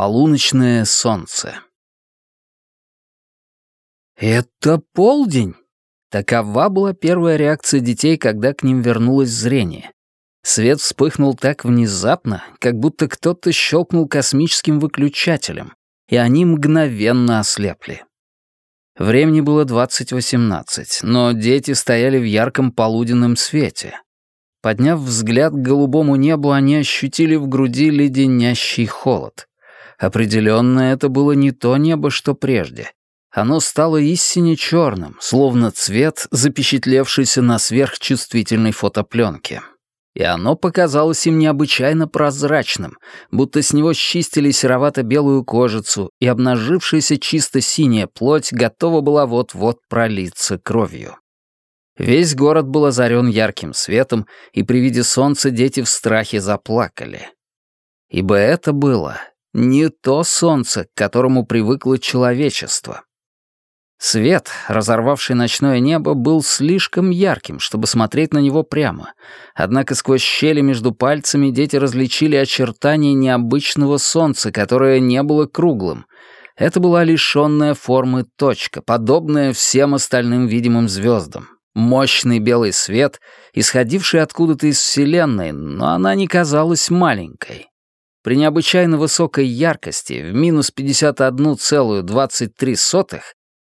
Полуночное солнце. «Это полдень!» Такова была первая реакция детей, когда к ним вернулось зрение. Свет вспыхнул так внезапно, как будто кто-то щелкнул космическим выключателем, и они мгновенно ослепли. Времени было 20.18, но дети стояли в ярком полуденном свете. Подняв взгляд к голубому небу, они ощутили в груди леденящий холод. Определенно, это было не то небо, что прежде. Оно стало истине черным, словно цвет, запечатлевшийся на сверхчувствительной фотопленке. И оно показалось им необычайно прозрачным, будто с него счистили серовато-белую кожицу, и обнажившаяся чисто синяя плоть готова была вот-вот пролиться кровью. Весь город был озарен ярким светом, и при виде солнца дети в страхе заплакали. Ибо это было не то солнце, к которому привыкло человечество. Свет, разорвавший ночное небо, был слишком ярким, чтобы смотреть на него прямо. Однако сквозь щели между пальцами дети различили очертания необычного солнца, которое не было круглым. Это была лишенная формы точка, подобная всем остальным видимым звездам. Мощный белый свет, исходивший откуда-то из Вселенной, но она не казалась маленькой. При необычайно высокой яркости, в минус 51,23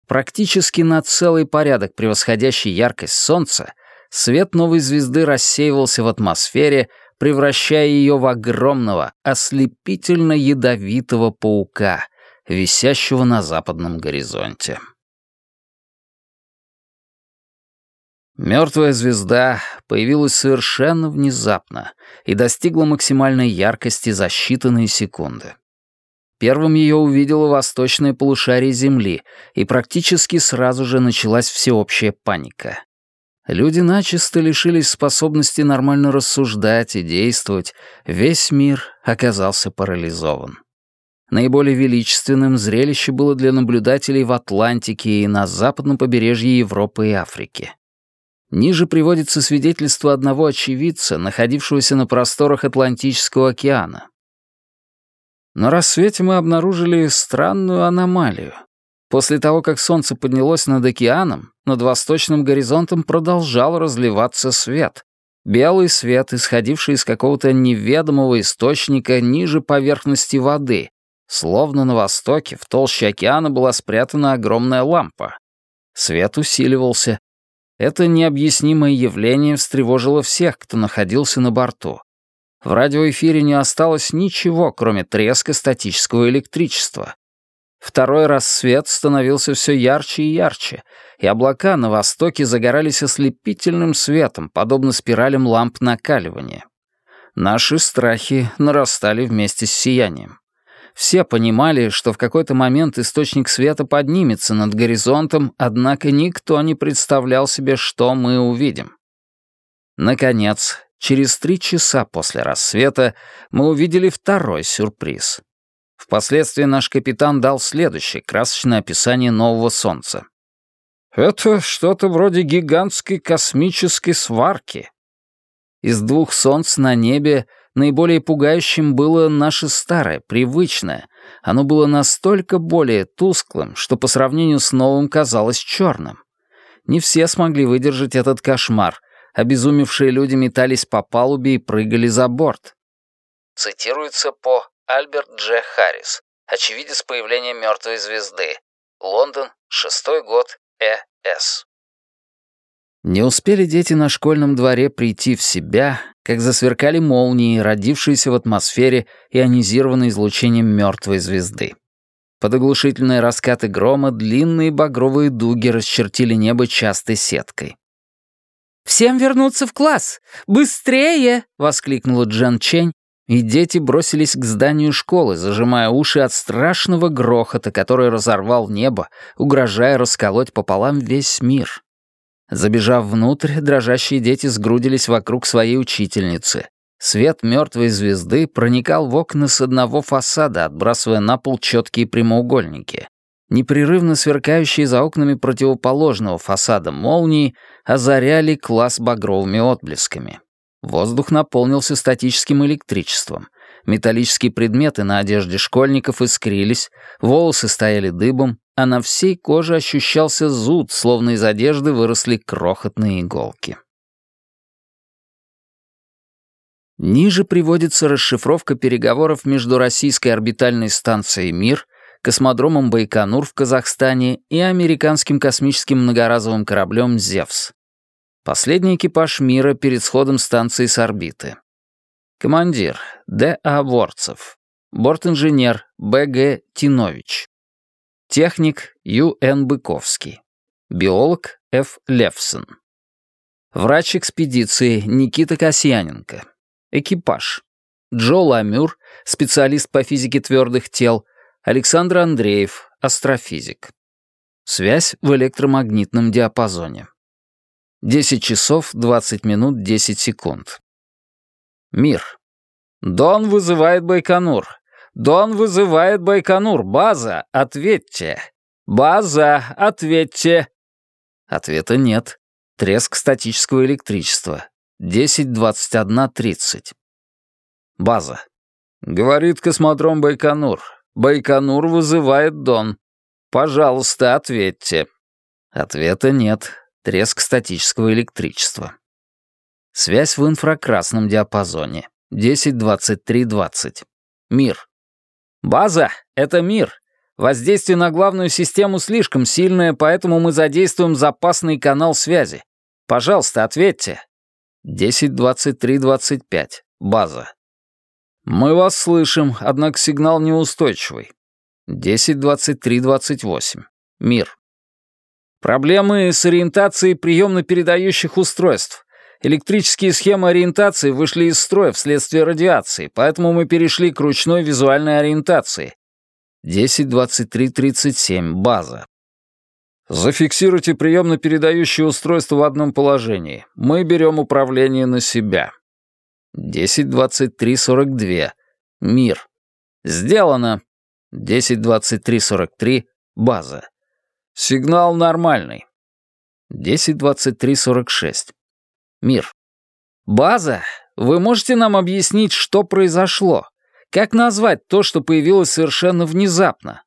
практически на целый порядок превосходящий яркость Солнца, свет новой звезды рассеивался в атмосфере, превращая ее в огромного, ослепительно ядовитого паука, висящего на западном горизонте. Мертвая звезда появилась совершенно внезапно и достигла максимальной яркости за считанные секунды. Первым ее увидело восточное полушарие Земли, и практически сразу же началась всеобщая паника. Люди начисто лишились способности нормально рассуждать и действовать, весь мир оказался парализован. Наиболее величественным зрелище было для наблюдателей в Атлантике и на западном побережье Европы и Африки. Ниже приводится свидетельство одного очевидца, находившегося на просторах Атлантического океана. На рассвете мы обнаружили странную аномалию. После того, как солнце поднялось над океаном, над восточным горизонтом продолжал разливаться свет. Белый свет, исходивший из какого-то неведомого источника ниже поверхности воды, словно на востоке, в толще океана была спрятана огромная лампа. Свет усиливался. Это необъяснимое явление встревожило всех, кто находился на борту. В радиоэфире не осталось ничего, кроме треска статического электричества. Второй раз свет становился все ярче и ярче, и облака на востоке загорались ослепительным светом, подобно спиралям ламп накаливания. Наши страхи нарастали вместе с сиянием. Все понимали, что в какой-то момент источник света поднимется над горизонтом, однако никто не представлял себе, что мы увидим. Наконец, Через три часа после рассвета мы увидели второй сюрприз. Впоследствии наш капитан дал следующее красочное описание нового Солнца. «Это что-то вроде гигантской космической сварки». Из двух солнц на небе наиболее пугающим было наше старое, привычное. Оно было настолько более тусклым, что по сравнению с новым казалось черным. Не все смогли выдержать этот кошмар — обезумевшие люди метались по палубе и прыгали за борт. Цитируется по Альберт Дж. Харрис, очевидец появления мертвой звезды. Лондон, шестой год, Э.С. Не успели дети на школьном дворе прийти в себя, как засверкали молнии, родившиеся в атмосфере ионизированной излучением мертвой звезды. Под оглушительные раскаты грома длинные багровые дуги расчертили небо частой сеткой. «Всем вернуться в класс! Быстрее!» — воскликнула Джан Чень, и дети бросились к зданию школы, зажимая уши от страшного грохота, который разорвал небо, угрожая расколоть пополам весь мир. Забежав внутрь, дрожащие дети сгрудились вокруг своей учительницы. Свет мертвой звезды проникал в окна с одного фасада, отбрасывая на пол четкие прямоугольники. Непрерывно сверкающие за окнами противоположного фасада молнии озаряли класс багровыми отблесками. Воздух наполнился статическим электричеством. Металлические предметы на одежде школьников искрились, волосы стояли дыбом, а на всей коже ощущался зуд, словно из одежды выросли крохотные иголки. Ниже приводится расшифровка переговоров между российской орбитальной станцией «Мир», космодромом Байконур в Казахстане и американским космическим многоразовым кораблем «Зевс». Последний экипаж «Мира» перед сходом станции с орбиты. Командир Д. А. Ворцев. Бортинженер Б. Г. Тинович. Техник Ю. Н. Быковский. Биолог Ф. Левсон. Врач экспедиции Никита Касьяненко. Экипаж. Джо Ламюр, специалист по физике твердых тел, Александр Андреев, астрофизик. Связь в электромагнитном диапазоне. 10 часов 20 минут 10 секунд. Мир. Дон вызывает Байконур. Дон вызывает Байконур. База, ответьте. База, ответьте. Ответа нет. Треск статического электричества. 10.21.30. База. Говорит космодром Байконур. Байконур вызывает Дон. Пожалуйста, ответьте. Ответа нет. Треск статического электричества. Связь в инфракрасном диапазоне. 10.23.20. Мир. База — это мир. Воздействие на главную систему слишком сильное, поэтому мы задействуем запасный канал связи. Пожалуйста, ответьте. 10.23.25. База. Мы вас слышим, однако сигнал неустойчивый. 10.23.28. Мир. Проблемы с ориентацией приемно-передающих устройств. Электрические схемы ориентации вышли из строя вследствие радиации, поэтому мы перешли к ручной визуальной ориентации. 10.23.37. База. Зафиксируйте приемно-передающее устройство в одном положении. Мы берем управление на себя. 10.23.42. Мир. Сделано. 10.23.43. База. Сигнал нормальный. 10.23.46. Мир. База, вы можете нам объяснить, что произошло? Как назвать то, что появилось совершенно внезапно?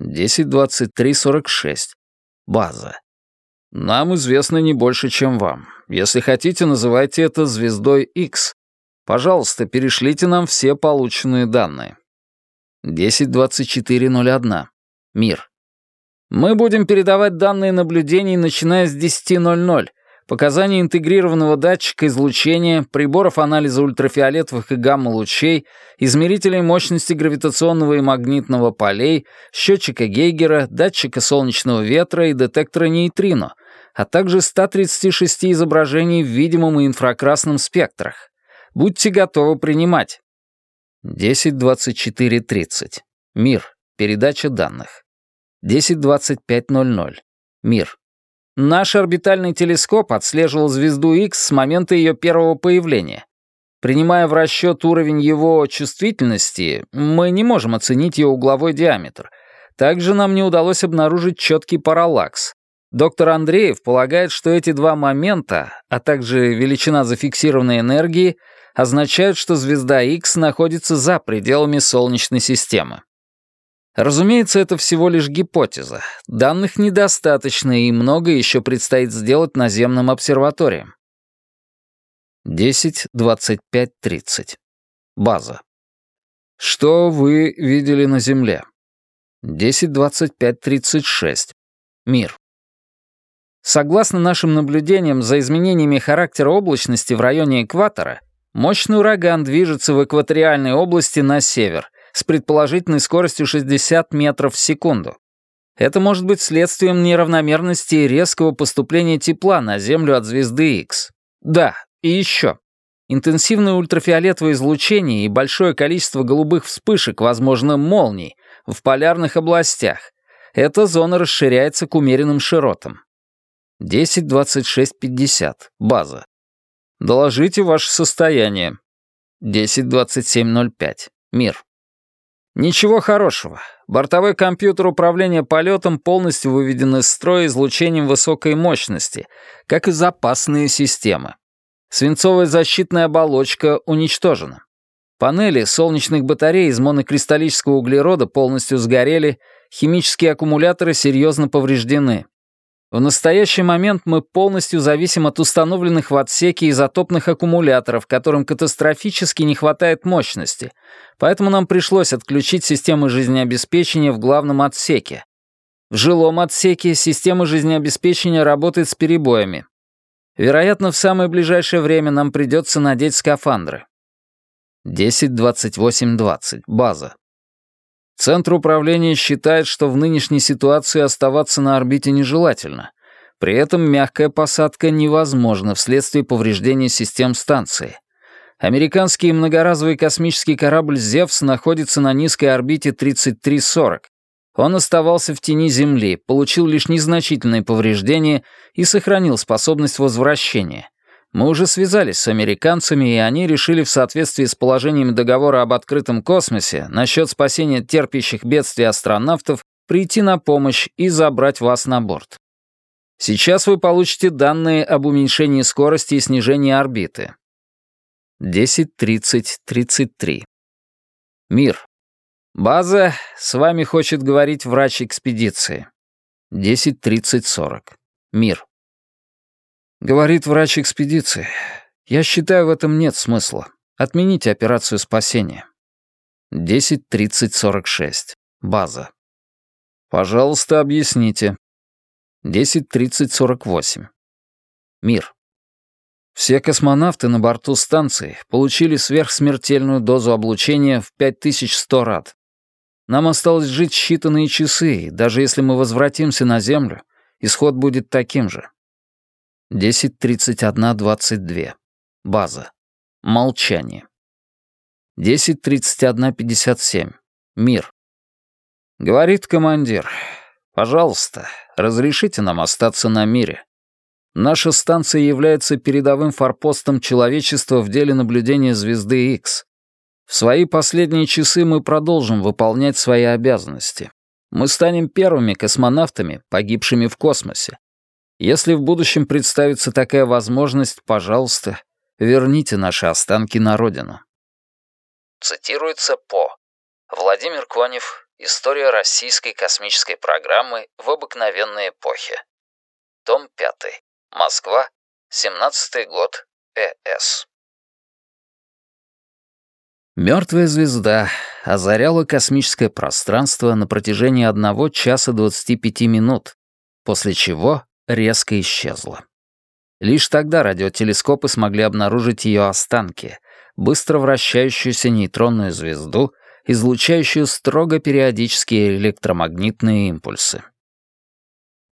10.23.46. База. Нам известно не больше, чем вам. Если хотите, называйте это звездой X. Пожалуйста, перешлите нам все полученные данные. 10.24.01. Мир. Мы будем передавать данные наблюдений, начиная с 10.00. Показания интегрированного датчика излучения, приборов анализа ультрафиолетовых и гамма-лучей, измерителей мощности гравитационного и магнитного полей, счетчика Гейгера, датчика солнечного ветра и детектора нейтрино, а также 136 изображений в видимом и инфракрасном спектрах. Будьте готовы принимать. 10.24.30. Мир. Передача данных. 10.25.00. Мир. Наш орбитальный телескоп отслеживал звезду X с момента ее первого появления. Принимая в расчет уровень его чувствительности, мы не можем оценить ее угловой диаметр. Также нам не удалось обнаружить четкий параллакс. Доктор Андреев полагает, что эти два момента, а также величина зафиксированной энергии, означают, что звезда X находится за пределами Солнечной системы. Разумеется, это всего лишь гипотеза. Данных недостаточно, и многое еще предстоит сделать наземным обсерваториям. 10.25.30. База. Что вы видели на Земле? 10.25.36. Мир. Согласно нашим наблюдениям за изменениями характера облачности в районе экватора, мощный ураган движется в экваториальной области на север, с предположительной скоростью 60 метров в секунду. Это может быть следствием неравномерности и резкого поступления тепла на Землю от звезды X. Да, и еще. Интенсивное ультрафиолетовое излучение и большое количество голубых вспышек, возможно, молний, в полярных областях. Эта зона расширяется к умеренным широтам. 10.26.50. База. Доложите ваше состояние. 10.27.05. Мир. Ничего хорошего. Бортовой компьютер управления полетом полностью выведен из строя излучением высокой мощности, как и запасные системы. Свинцовая защитная оболочка уничтожена. Панели солнечных батарей из монокристаллического углерода полностью сгорели, химические аккумуляторы серьезно повреждены. В настоящий момент мы полностью зависим от установленных в отсеке изотопных аккумуляторов, которым катастрофически не хватает мощности, поэтому нам пришлось отключить системы жизнеобеспечения в главном отсеке. В жилом отсеке система жизнеобеспечения работает с перебоями. Вероятно, в самое ближайшее время нам придется надеть скафандры. 10-28-20. База. Центр управления считает, что в нынешней ситуации оставаться на орбите нежелательно. При этом мягкая посадка невозможна вследствие повреждения систем станции. Американский многоразовый космический корабль «Зевс» находится на низкой орбите 3340. Он оставался в тени Земли, получил лишь незначительные повреждения и сохранил способность возвращения. Мы уже связались с американцами, и они решили в соответствии с положениями договора об открытом космосе насчет спасения терпящих бедствий астронавтов прийти на помощь и забрать вас на борт. Сейчас вы получите данные об уменьшении скорости и снижении орбиты. 10.30.33. Мир. База, с вами хочет говорить врач экспедиции. 10.30.40. Мир. Говорит врач экспедиции. Я считаю, в этом нет смысла. Отмените операцию спасения. 10.30.46. База. Пожалуйста, объясните. 10.30.48. Мир. Все космонавты на борту станции получили сверхсмертельную дозу облучения в 5100 рад. Нам осталось жить считанные часы, и даже если мы возвратимся на Землю, исход будет таким же. 10.31.22. База. Молчание. 10.31.57. Мир. Говорит командир. Пожалуйста, разрешите нам остаться на мире. Наша станция является передовым форпостом человечества в деле наблюдения звезды X. В свои последние часы мы продолжим выполнять свои обязанности. Мы станем первыми космонавтами, погибшими в космосе, если в будущем представится такая возможность, пожалуйста, верните наши останки на родину. Цитируется по Владимир Конев «История российской космической программы в обыкновенной эпохе». Том 5. Москва, 17 год, Э.С. Мертвая звезда озаряла космическое пространство на протяжении 1 часа 25 минут, после чего резко исчезла. Лишь тогда радиотелескопы смогли обнаружить ее останки, быстро вращающуюся нейтронную звезду, излучающую строго периодические электромагнитные импульсы.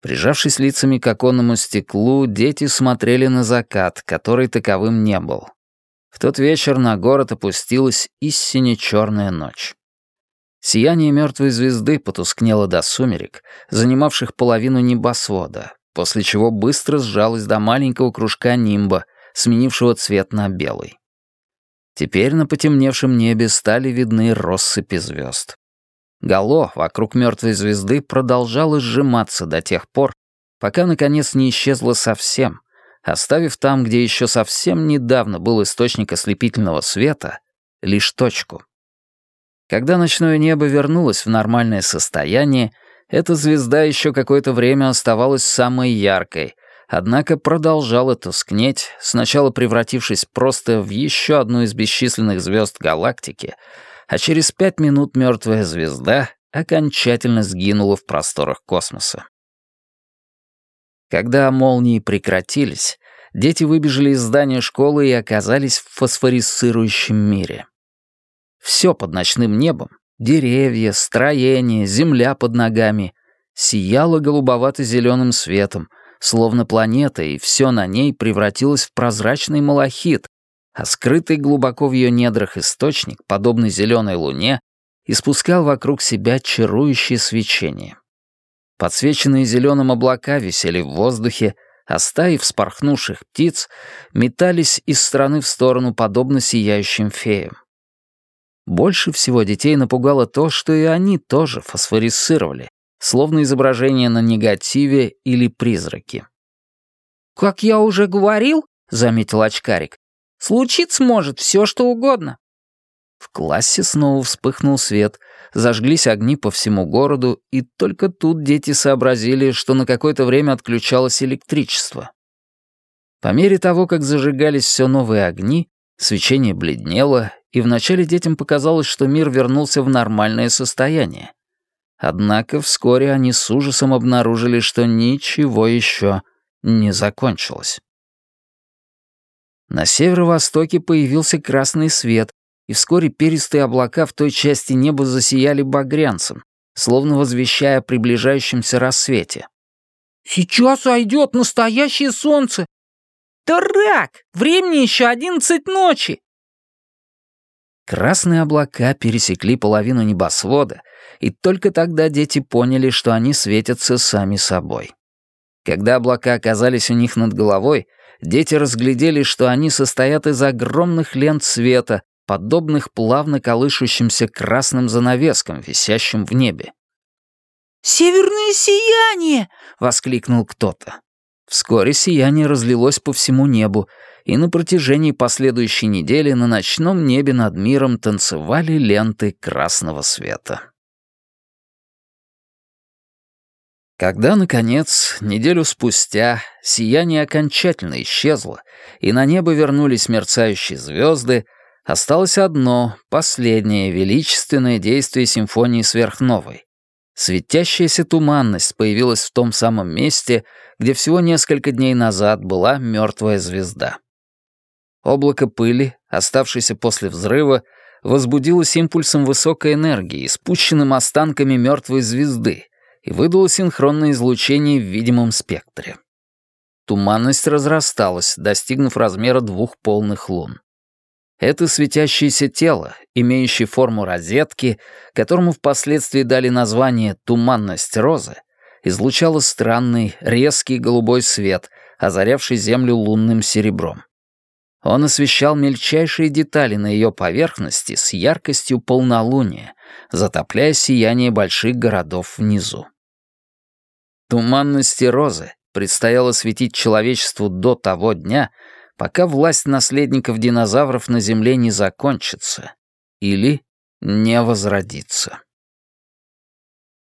Прижавшись лицами к оконному стеклу, дети смотрели на закат, который таковым не был. В тот вечер на город опустилась истинно черная ночь. Сияние мертвой звезды потускнело до сумерек, занимавших половину небосвода, после чего быстро сжалась до маленького кружка нимба, сменившего цвет на белый. Теперь на потемневшем небе стали видны россыпи звезд. Гало вокруг мертвой звезды продолжало сжиматься до тех пор, пока, наконец, не исчезло совсем, оставив там, где еще совсем недавно был источник ослепительного света, лишь точку. Когда ночное небо вернулось в нормальное состояние, эта звезда еще какое-то время оставалась самой яркой, однако продолжала тускнеть, сначала превратившись просто в еще одну из бесчисленных звезд галактики, а через пять минут мертвая звезда окончательно сгинула в просторах космоса. Когда молнии прекратились, дети выбежали из здания школы и оказались в фосфорисцирующем мире. Все под ночным небом Деревья, строение, земля под ногами сияло голубовато-зеленым светом, словно планета и все на ней превратилось в прозрачный малахит, а скрытый глубоко в ее недрах источник, подобный зеленой луне, испускал вокруг себя чарующее свечение. Подсвеченные зеленым облака висели в воздухе, а стаи вспорхнувших птиц метались из стороны в сторону, подобно сияющим феям. Больше всего детей напугало то, что и они тоже фосфорисцировали, словно изображение на негативе или призраки. «Как я уже говорил», — заметил очкарик, — «случиться может все, что угодно». В классе снова вспыхнул свет, зажглись огни по всему городу, и только тут дети сообразили, что на какое-то время отключалось электричество. По мере того, как зажигались все новые огни, свечение бледнело, и вначале детям показалось, что мир вернулся в нормальное состояние. Однако вскоре они с ужасом обнаружили, что ничего еще не закончилось. На северо-востоке появился красный свет, и вскоре перистые облака в той части неба засияли багрянцем, словно возвещая о приближающемся рассвете. «Сейчас сойдет настоящее солнце!» «Дурак! Времени еще одиннадцать ночи!» Красные облака пересекли половину небосвода, и только тогда дети поняли, что они светятся сами собой. Когда облака оказались у них над головой, дети разглядели, что они состоят из огромных лент света, подобных плавно колышущимся красным занавескам, висящим в небе. «Северное сияние!» — воскликнул кто-то. Вскоре сияние разлилось по всему небу, и на протяжении последующей недели на ночном небе над миром танцевали ленты красного света. Когда, наконец, неделю спустя сияние окончательно исчезло, и на небо вернулись мерцающие звезды, Осталось одно, последнее, величественное действие симфонии сверхновой. Светящаяся туманность появилась в том самом месте, где всего несколько дней назад была мертвая звезда. Облако пыли, оставшееся после взрыва, возбудилось импульсом высокой энергии, спущенным останками мертвой звезды, и выдало синхронное излучение в видимом спектре. Туманность разрасталась, достигнув размера двух полных лун. Это светящееся тело, имеющее форму розетки, которому впоследствии дали название «туманность розы», излучало странный, резкий голубой свет, озарявший Землю лунным серебром. Он освещал мельчайшие детали на ее поверхности с яркостью полнолуния, затопляя сияние больших городов внизу. Туманности розы предстояло светить человечеству до того дня, пока власть наследников динозавров на Земле не закончится или не возродится.